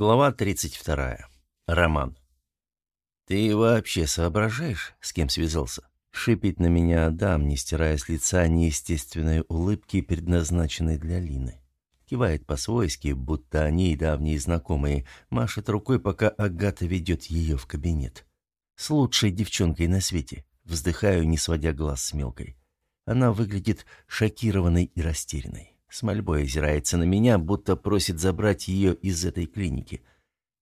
Глава 32. Роман. «Ты вообще соображаешь, с кем связался?» Шипит на меня Адам, не стирая с лица неестественной улыбки, предназначенной для Лины. Кивает по-свойски, будто они и давние знакомые, машет рукой, пока Агата ведет ее в кабинет. С лучшей девчонкой на свете. Вздыхаю, не сводя глаз с мелкой. Она выглядит шокированной и растерянной. С мольбой озирается на меня, будто просит забрать ее из этой клиники.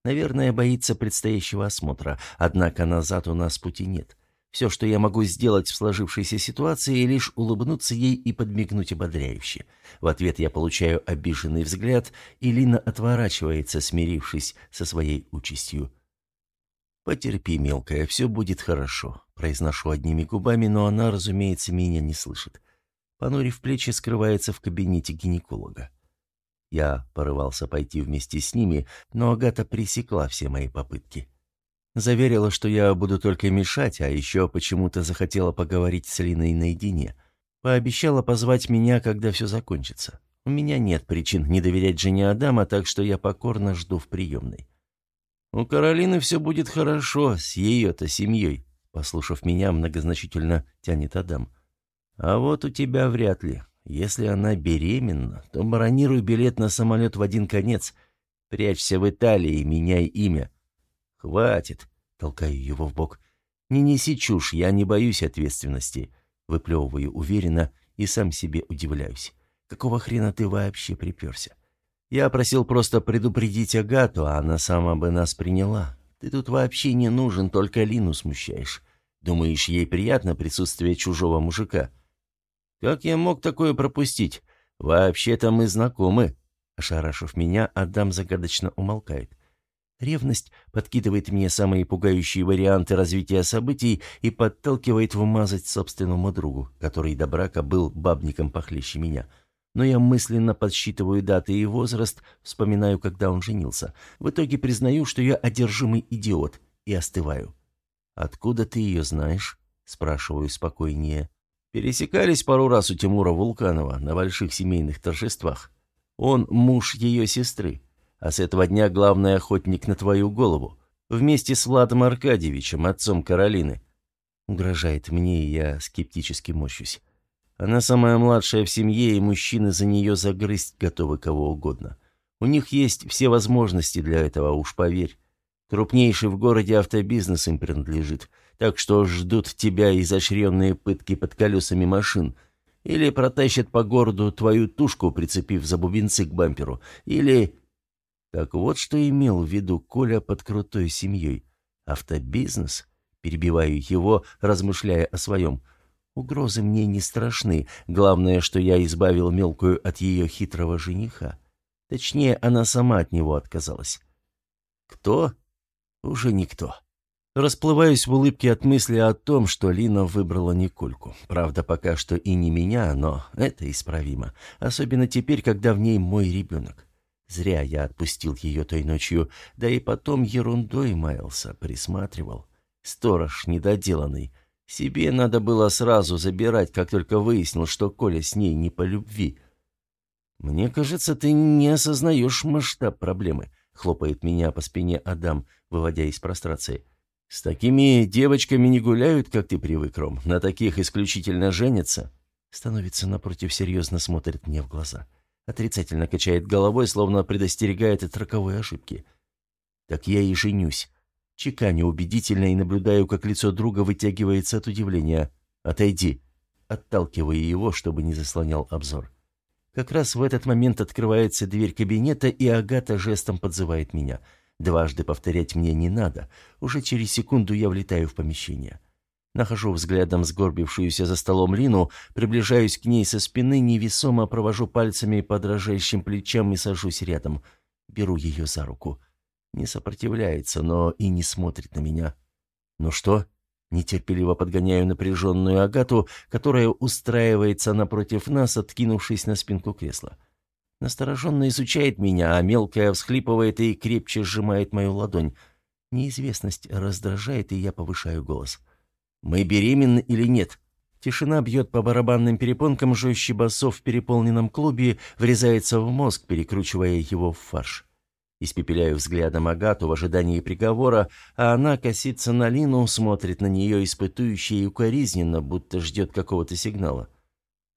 Наверное, боится предстоящего осмотра, однако назад у нас пути нет. Все, что я могу сделать в сложившейся ситуации, лишь улыбнуться ей и подмигнуть ободряюще. В ответ я получаю обиженный взгляд, и Лина отворачивается, смирившись со своей участью. «Потерпи, мелкая, все будет хорошо», — произношу одними губами, но она, разумеется, меня не слышит понурив плечи, скрывается в кабинете гинеколога. Я порывался пойти вместе с ними, но Агата пресекла все мои попытки. Заверила, что я буду только мешать, а еще почему-то захотела поговорить с Линой наедине. Пообещала позвать меня, когда все закончится. У меня нет причин не доверять жене Адама, так что я покорно жду в приемной. «У Каролины все будет хорошо, с ее-то семьей», — послушав меня, многозначительно тянет Адам. А вот у тебя вряд ли. Если она беременна, то бронируй билет на самолет в один конец. Прячься в Италии и меняй имя. Хватит, толкаю его в бок. Не неси чушь, я не боюсь ответственности. Выплевываю уверенно и сам себе удивляюсь. Какого хрена ты вообще приперся? Я просил просто предупредить Агату, а она сама бы нас приняла. Ты тут вообще не нужен, только Лину смущаешь. Думаешь, ей приятно присутствие чужого мужика?» Как я мог такое пропустить? Вообще-то мы знакомы». Ошарашив меня, Адам загадочно умолкает. Ревность подкидывает мне самые пугающие варианты развития событий и подталкивает вмазать собственному другу, который до брака был бабником похлеще меня. Но я мысленно подсчитываю даты и возраст, вспоминаю, когда он женился. В итоге признаю, что я одержимый идиот, и остываю. «Откуда ты ее знаешь?» – спрашиваю спокойнее. Пересекались пару раз у Тимура Вулканова на больших семейных торжествах. Он муж ее сестры, а с этого дня главный охотник на твою голову, вместе с Владом Аркадьевичем, отцом Каролины. Угрожает мне, и я скептически морщусь. Она самая младшая в семье, и мужчины за нее загрызть готовы кого угодно. У них есть все возможности для этого, уж поверь. Крупнейший в городе автобизнес им принадлежит – так что ждут тебя изощренные пытки под колесами машин. Или протащат по городу твою тушку, прицепив за бубенцы к бамперу. Или... Так вот, что имел в виду Коля под крутой семьей. Автобизнес? Перебиваю его, размышляя о своем. Угрозы мне не страшны. Главное, что я избавил мелкую от ее хитрого жениха. Точнее, она сама от него отказалась. Кто? Уже никто. Расплываюсь в улыбке от мысли о том, что Лина выбрала Никольку. Правда, пока что и не меня, но это исправимо. Особенно теперь, когда в ней мой ребенок. Зря я отпустил ее той ночью, да и потом ерундой маялся, присматривал. Сторож недоделанный. Себе надо было сразу забирать, как только выяснил, что Коля с ней не по любви. «Мне кажется, ты не осознаешь масштаб проблемы», — хлопает меня по спине Адам, выводя из прострации. — «С такими девочками не гуляют, как ты привык, Ром. На таких исключительно женятся». Становится напротив, серьезно смотрит мне в глаза. Отрицательно качает головой, словно предостерегает от роковой ошибки. «Так я и женюсь». Чеканю убедительно и наблюдаю, как лицо друга вытягивается от удивления. «Отойди». Отталкивая его, чтобы не заслонял обзор. Как раз в этот момент открывается дверь кабинета, и Агата жестом подзывает меня – Дважды повторять мне не надо. Уже через секунду я влетаю в помещение. Нахожу взглядом сгорбившуюся за столом Лину, приближаюсь к ней со спины, невесомо провожу пальцами по дрожащим плечам и сажусь рядом. Беру ее за руку. Не сопротивляется, но и не смотрит на меня. «Ну что?» Нетерпеливо подгоняю напряженную Агату, которая устраивается напротив нас, откинувшись на спинку кресла. Настороженно изучает меня, а мелкая всхлипывает и крепче сжимает мою ладонь. Неизвестность раздражает, и я повышаю голос. «Мы беременны или нет?» Тишина бьет по барабанным перепонкам, жестче басов в переполненном клубе врезается в мозг, перекручивая его в фарш. Испепеляю взглядом Агату в ожидании приговора, а она косится на Лину, смотрит на нее испытующе и укоризненно, будто ждет какого-то сигнала.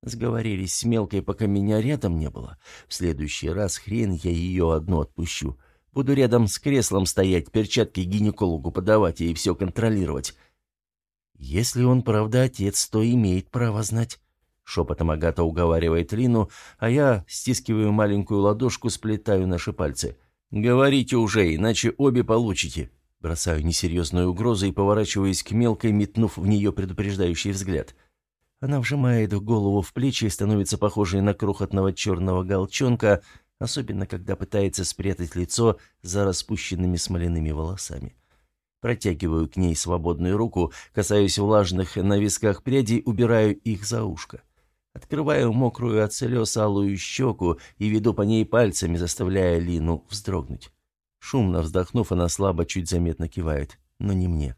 Сговорились с мелкой, пока меня рядом не было. В следующий раз хрен я ее одну отпущу. Буду рядом с креслом стоять, перчатки гинекологу подавать и все контролировать. Если он, правда, отец, то имеет право знать. Шепотом Агата уговаривает Лину, а я стискиваю маленькую ладошку, сплетаю наши пальцы. «Говорите уже, иначе обе получите». Бросаю несерьезную угрозу и поворачиваюсь к мелкой, метнув в нее предупреждающий взгляд. Она вжимает голову в плечи и становится похожей на крохотного черного голчонка, особенно когда пытается спрятать лицо за распущенными смоляными волосами. Протягиваю к ней свободную руку, касаюсь влажных на висках прядей, убираю их за ушко. Открываю мокрую от слез алую щеку и веду по ней пальцами, заставляя Лину вздрогнуть. Шумно вздохнув, она слабо, чуть заметно кивает, но не мне.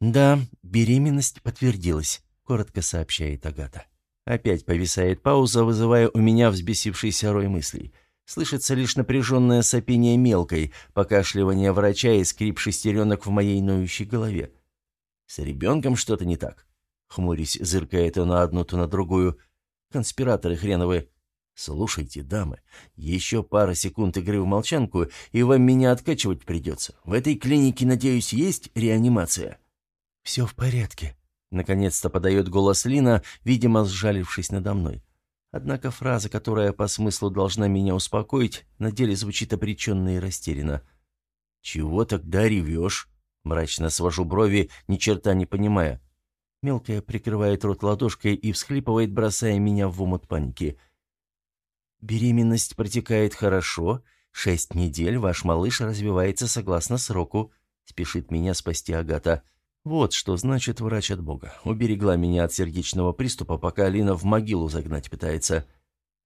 «Да, беременность подтвердилась», — коротко сообщает Агата. Опять повисает пауза, вызывая у меня взбесившийся рой мыслей. Слышится лишь напряженное сопение мелкой, покашливание врача и скрип шестеренок в моей ноющей голове. С ребенком что-то не так. Хмурясь, зыркает то на одну, то на другую. Конспираторы хреновы. «Слушайте, дамы, еще пара секунд игры в молчанку, и вам меня откачивать придется. В этой клинике, надеюсь, есть реанимация?» «Все в порядке», — наконец-то подает голос Лина, видимо, сжалившись надо мной. Однако фраза, которая по смыслу должна меня успокоить, на деле звучит обреченно и растерянно. «Чего тогда ревешь?» Мрачно свожу брови, ни черта не понимая. Мелкая прикрывает рот ладошкой и всхлипывает, бросая меня в омут паники. «Беременность протекает хорошо. Шесть недель ваш малыш развивается согласно сроку», — спешит меня спасти Агата. «Вот что значит врач от Бога. Уберегла меня от сердечного приступа, пока Алина в могилу загнать пытается.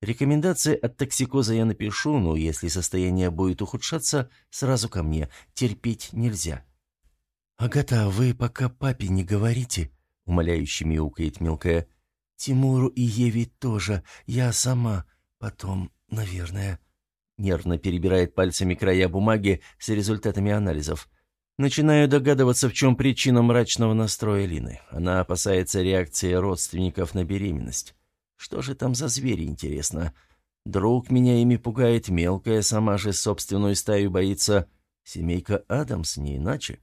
Рекомендации от токсикоза я напишу, но если состояние будет ухудшаться, сразу ко мне. Терпеть нельзя». «Агата, вы пока папе не говорите», — умоляюще мяукает мелкая. «Тимуру и Еве тоже. Я сама. Потом, наверное...» Нервно перебирает пальцами края бумаги с результатами анализов. Начинаю догадываться, в чем причина мрачного настроя Лины. Она опасается реакции родственников на беременность. Что же там за звери, интересно? Друг меня ими пугает, мелкая сама же собственную стаю боится. Семейка Адамс не иначе.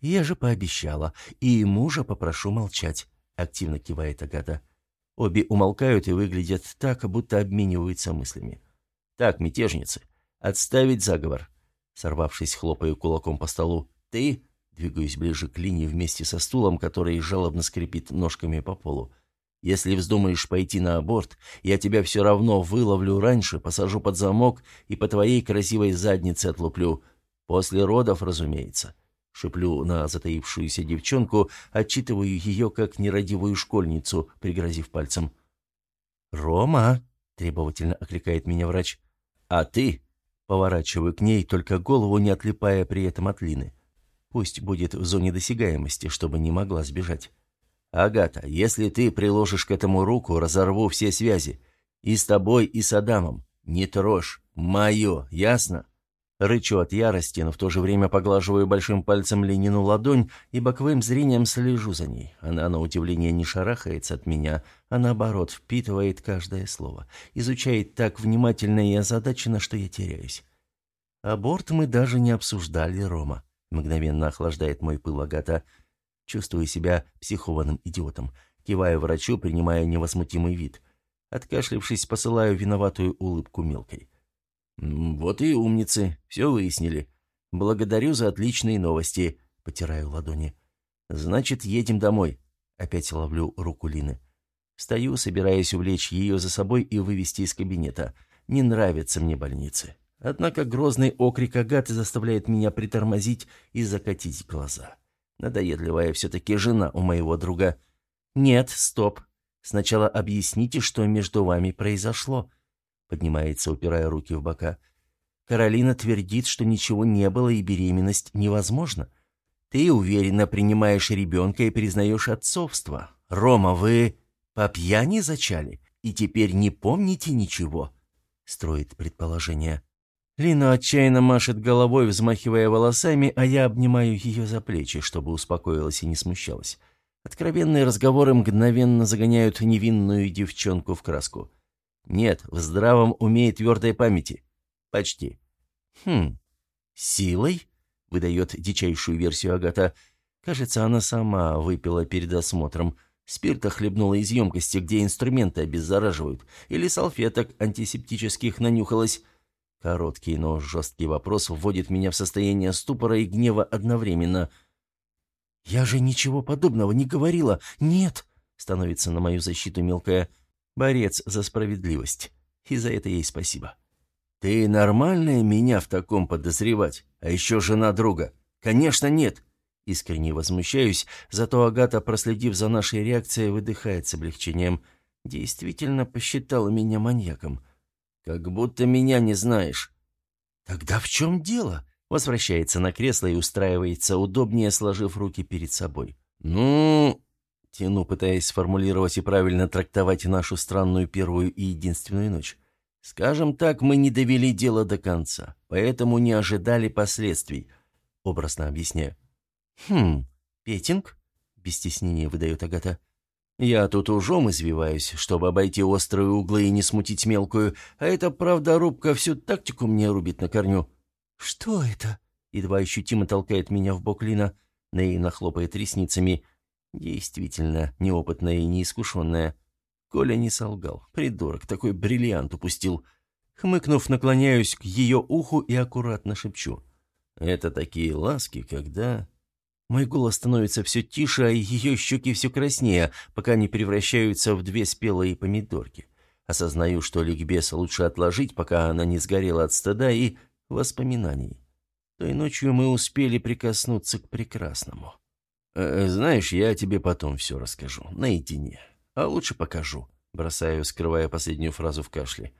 «Я же пообещала, и мужа попрошу молчать», — активно кивает Агата. Обе умолкают и выглядят так, будто обмениваются мыслями. «Так, мятежницы, отставить заговор». Сорвавшись, хлопаю кулаком по столу. «Ты?» — двигаюсь ближе к линии вместе со стулом, который жалобно скрипит ножками по полу. «Если вздумаешь пойти на аборт, я тебя все равно выловлю раньше, посажу под замок и по твоей красивой заднице отлуплю. После родов, разумеется». Шиплю на затаившуюся девчонку, отчитываю ее как нерадивую школьницу, пригрозив пальцем. «Рома!» — требовательно окликает меня врач. «А ты?» — поворачиваю к ней, только голову не отлипая при этом от Лины. Пусть будет в зоне досягаемости, чтобы не могла сбежать. «Агата, если ты приложишь к этому руку, разорву все связи. И с тобой, и с Адамом. Не трожь. Мое, ясно?» Рычу от ярости, но в то же время поглаживаю большим пальцем Ленину ладонь и боковым зрением слежу за ней. Она, на удивление, не шарахается от меня, а наоборот впитывает каждое слово. Изучает так внимательно и озадаченно, что я теряюсь. «Аборт мы даже не обсуждали, Рома», — мгновенно охлаждает мой пыл Агата. Чувствую себя психованным идиотом. Киваю врачу, принимая невозмутимый вид. Откашлившись, посылаю виноватую улыбку мелкой. «Вот и умницы, все выяснили. Благодарю за отличные новости», — потираю ладони. «Значит, едем домой». Опять ловлю руку Лины. Встаю, собираясь увлечь ее за собой и вывести из кабинета. Не нравятся мне больницы. Однако грозный окрик Агаты заставляет меня притормозить и закатить глаза. Надоедливая все-таки жена у моего друга. «Нет, стоп. Сначала объясните, что между вами произошло», Поднимается, упирая руки в бока. Каролина твердит, что ничего не было и беременность невозможна. Ты уверенно принимаешь ребенка и признаешь отцовство. Рома, вы по пьяни зачали и теперь не помните ничего? Строит предположение. Лина отчаянно машет головой, взмахивая волосами, а я обнимаю ее за плечи, чтобы успокоилась и не смущалась. Откровенные разговоры мгновенно загоняют невинную девчонку в краску. Нет, в здравом уме и твердой памяти. Почти. Хм, силой? Выдает дичайшую версию Агата. Кажется, она сама выпила перед осмотром. Спирта хлебнула из емкости, где инструменты обеззараживают. Или салфеток антисептических нанюхалась. Короткий, но жесткий вопрос вводит меня в состояние ступора и гнева одновременно. «Я же ничего подобного не говорила! Нет!» — становится на мою защиту мелкая борец за справедливость. И за это ей спасибо. «Ты нормальная меня в таком подозревать? А еще жена друга?» «Конечно нет!» Искренне возмущаюсь, зато Агата, проследив за нашей реакцией, выдыхает с облегчением. Действительно посчитала меня маньяком. «Как будто меня не знаешь». «Тогда в чем дело?» Возвращается на кресло и устраивается, удобнее сложив руки перед собой. «Ну...» Тяну, пытаясь сформулировать и правильно трактовать нашу странную первую и единственную ночь. «Скажем так, мы не довели дело до конца, поэтому не ожидали последствий», — образно объясняю. «Хм, петинг?» — без стеснения выдает Агата. «Я тут ужом извиваюсь, чтобы обойти острые углы и не смутить мелкую, а эта правдорубка всю тактику мне рубит на корню». «Что это?» — едва ощутимо толкает меня в бок Лина. Наивно хлопает ресницами. Действительно, неопытная и неискушенная. Коля не солгал. Придурок, такой бриллиант упустил. Хмыкнув, наклоняюсь к ее уху и аккуратно шепчу. «Это такие ласки, когда...» Мой голос становится все тише, а ее щеки все краснее, пока не превращаются в две спелые помидорки. Осознаю, что ликбез лучше отложить, пока она не сгорела от стыда и воспоминаний. Той ночью мы успели прикоснуться к прекрасному. «Э, «Знаешь, я тебе потом все расскажу, наедине. А лучше покажу», — бросаю, скрывая последнюю фразу в кашле.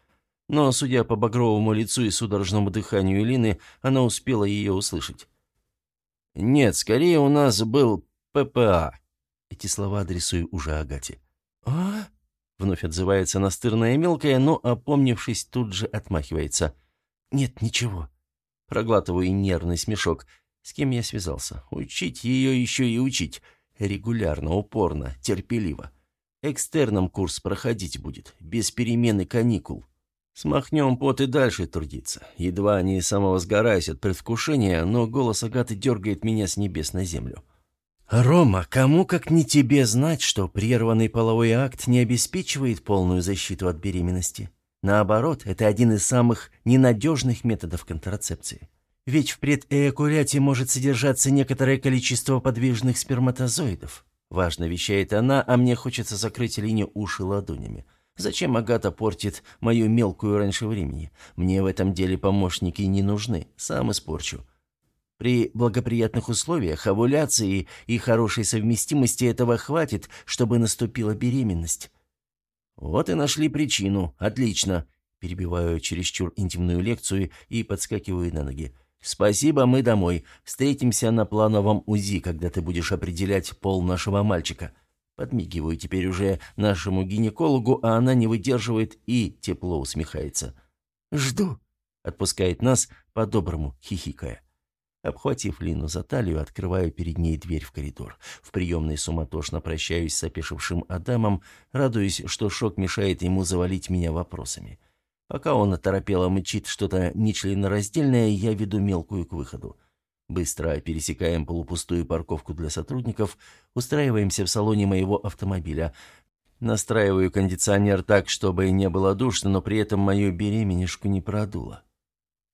Но, судя по багровому лицу и судорожному дыханию Лины, она успела ее услышать. «Нет, скорее у нас был ППА». Эти слова адресую уже Агате. «А?» — вновь отзывается настырная мелкая, но, опомнившись, тут же отмахивается. «Нет, ничего». Проглатываю нервный смешок. С кем я связался? Учить ее еще и учить. Регулярно, упорно, терпеливо. Экстерном курс проходить будет, без перемены каникул. Смахнем пот и дальше трудиться. Едва не самовозгораюсь от предвкушения, но голос Агаты дергает меня с небес на землю. «Рома, кому как не тебе знать, что прерванный половой акт не обеспечивает полную защиту от беременности? Наоборот, это один из самых ненадежных методов контрацепции. Ведь в предэякуляте может содержаться некоторое количество подвижных сперматозоидов. Важно вещает она, а мне хочется закрыть линию уши ладонями. Зачем Агата портит мою мелкую раньше времени? Мне в этом деле помощники не нужны, сам испорчу. При благоприятных условиях, овуляции и хорошей совместимости этого хватит, чтобы наступила беременность. Вот и нашли причину. Отлично. Перебиваю чересчур интимную лекцию и подскакиваю на ноги. «Спасибо, мы домой. Встретимся на плановом УЗИ, когда ты будешь определять пол нашего мальчика». Подмигиваю теперь уже нашему гинекологу, а она не выдерживает и тепло усмехается. «Жду», — отпускает нас, по-доброму хихикая. Обхватив Лину за талию, открываю перед ней дверь в коридор. В приемной суматошно прощаюсь с опешившим Адамом, радуясь, что шок мешает ему завалить меня вопросами. Пока он оторопело мычит что-то нечленораздельное, я веду мелкую к выходу. Быстро пересекаем полупустую парковку для сотрудников, устраиваемся в салоне моего автомобиля. Настраиваю кондиционер так, чтобы не было душно, но при этом мою беременешку не продуло.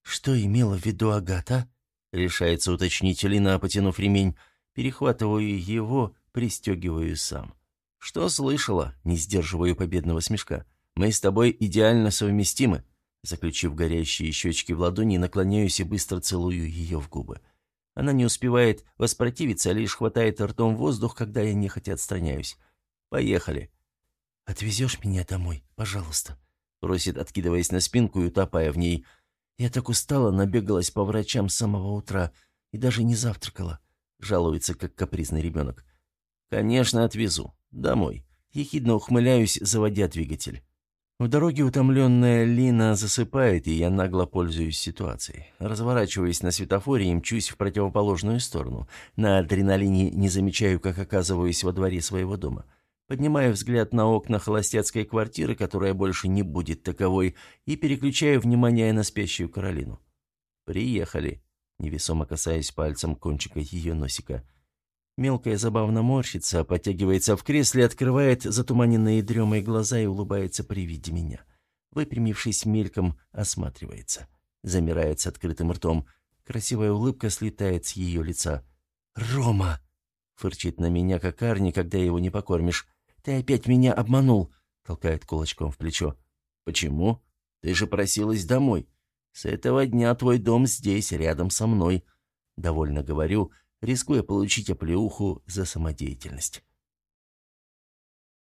«Что имела в виду Агата?» — решается уточнить Лина, потянув ремень. Перехватываю его, пристегиваю сам. «Что слышала?» — не сдерживаю победного смешка. «Мы с тобой идеально совместимы». Заключив горящие щечки в ладони, наклоняюсь и быстро целую ее в губы. Она не успевает воспротивиться, а лишь хватает ртом воздух, когда я нехотя отстраняюсь. «Поехали». «Отвезешь меня домой, пожалуйста?» Просит, откидываясь на спинку и утопая в ней. «Я так устала, набегалась по врачам с самого утра и даже не завтракала». Жалуется, как капризный ребенок. «Конечно, отвезу. Домой». Ехидно ухмыляюсь, заводя двигатель. В дороге утомленная Лина засыпает, и я нагло пользуюсь ситуацией. Разворачиваясь на светофоре и мчусь в противоположную сторону. На адреналине не замечаю, как оказываюсь во дворе своего дома. Поднимаю взгляд на окна холостяцкой квартиры, которая больше не будет таковой, и переключаю внимание на спящую Каролину. «Приехали», — невесомо касаясь пальцем кончика ее носика. Мелкая забавно морщится, подтягивается в кресле, открывает затуманенные дремой глаза и улыбается при виде меня. Выпрямившись мельком, осматривается. Замирает с открытым ртом. Красивая улыбка слетает с ее лица. «Рома!» — фырчит на меня, как Арни, когда его не покормишь. «Ты опять меня обманул!» — толкает кулачком в плечо. «Почему? Ты же просилась домой. С этого дня твой дом здесь, рядом со мной». Довольно говорю, рискуя получить оплеуху за самодеятельность.